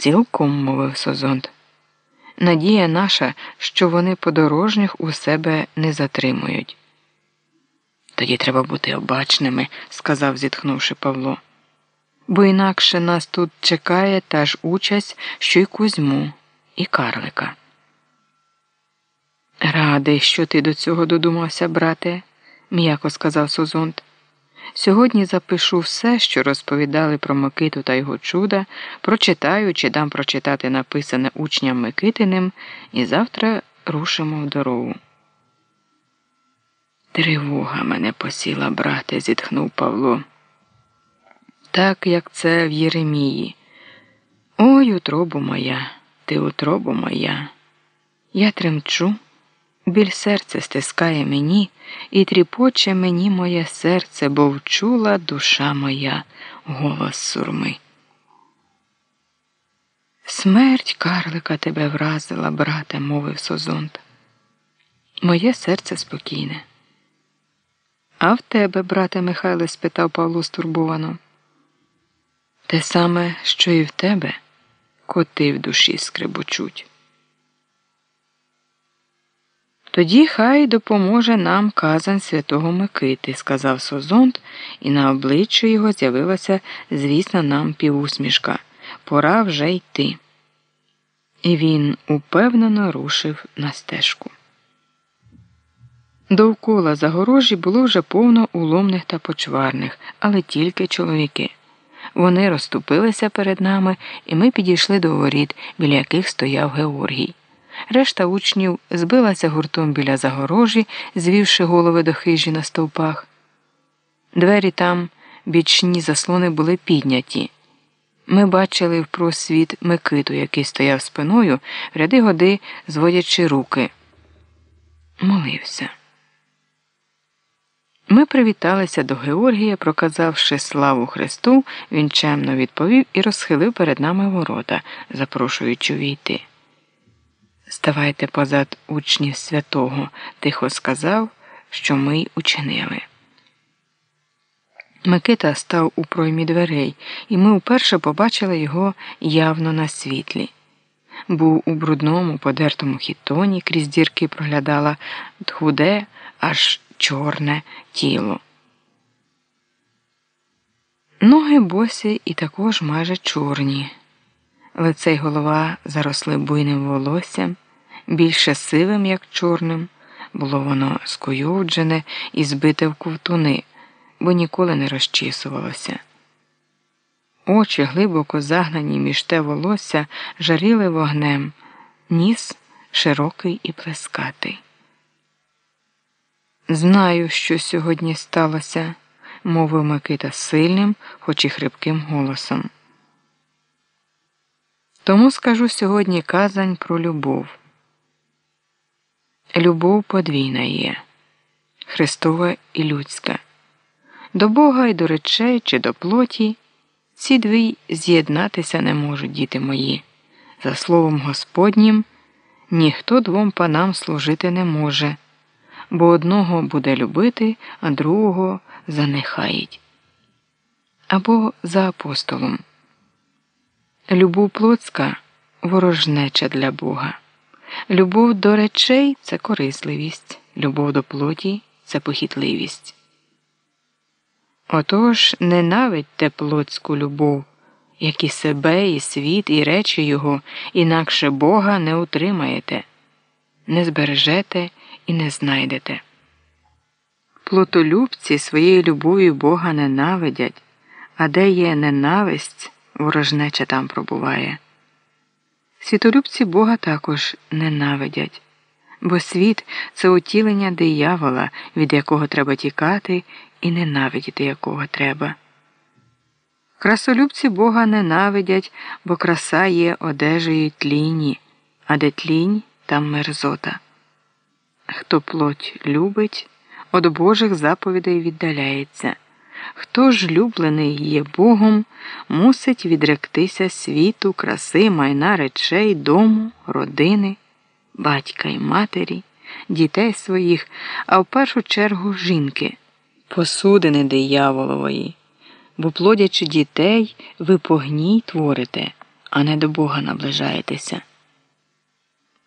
Цілком мовив Созонт. Надія наша, що вони подорожніх у себе не затримують. Тоді треба бути обачними, сказав, зітхнувши Павло. Бо інакше нас тут чекає та ж участь, що й Кузьму, і Карлика. Радий, що ти до цього додумався, брате, м'яко сказав Созонт. Сьогодні запишу все, що розповідали про Микиту та його чуда, прочитаю чи дам прочитати написане учням Микитиним, і завтра рушимо в дорогу. Тривога мене посіла, брате, зітхнув Павло. Так, як це в Єремії. Ой, утробу моя, ти утробу моя. Я тремчу. Біль серце стискає мені і тріпоче мені моє серце, бо вчула душа моя голос сурми. Смерть карлика тебе вразила, брате, мовив Созонт. Моє серце спокійне. А в тебе, брате Михайле? спитав Павло стурбовано. Те саме, що і в тебе, коти в душі скребочуть. Тоді хай допоможе нам казан святого Микити, сказав Созонт, і на обличчі його з'явилася, звісно, нам півусмішка. Пора вже йти. І він упевнено рушив на стежку. Довкола загорожі було вже повно уломних та почварних, але тільки чоловіки. Вони розступилися перед нами, і ми підійшли до воріт, біля яких стояв Георгій. Решта учнів збилася гуртом біля загорожі, звівши голови до хижі на стовпах. Двері там, бічні заслони були підняті. Ми бачили в просвіт Микиту, який стояв спиною, ряди годи зводячи руки. Молився. Ми привіталися до Георгія, проказавши славу Христу, він чемно відповів і розхилив перед нами ворота, запрошуючи війти. Ставайте позад учнів святого, тихо сказав, що ми й учинили. Микита став у проймі дверей, і ми вперше побачили його явно на світлі. Був у брудному, подертому хітоні, крізь дірки проглядала худе, аж чорне тіло. Ноги босі і також майже чорні. Лице й голова заросли буйним волоссям, більше сивим, як чорним, було воно скуйовджене і збите в ковтуни, бо ніколи не розчісувалося. Очі, глибоко загнані між те волосся, жаріли вогнем, ніс широкий і плескатий. Знаю, що сьогодні сталося, мовив Микита сильним, хоч і хрипким голосом. Тому скажу сьогодні казань про любов. Любов подвійна є Христова і людська. До Бога і до речей чи до плоті ці дві з'єднатися не можуть, діти мої. За словом Господнім, ніхто двом панам служити не може, бо одного буде любити, а другого занехають. Або за апостолом. Любов плотська ворожнеча для Бога. Любов до речей це корисливість, любов до плоті це похитливість. Отож ненавидьте плотську любов, як і себе, і світ, і речі його, інакше Бога не утримаєте, не збережете і не знайдете. Плотолюбці своєю любов'ю Бога ненавидять, а де є ненависть, ворожнеча там пробуває. Світолюбці Бога також ненавидять, бо світ це утілення диявола, від якого треба тікати, і ненавидіти якого треба. Красолюбці Бога ненавидять, бо краса є одежею тліні, а де тлінь там мерзота. Хто плоть любить, від Божих заповідей віддаляється. Хто ж люблений є Богом, мусить відректися світу, краси, майна речей, дому, родини, батька й матері, дітей своїх, а в першу чергу жінки, посудини дияволової, бо плодячи дітей, ви погній творите, а не до Бога наближаєтеся.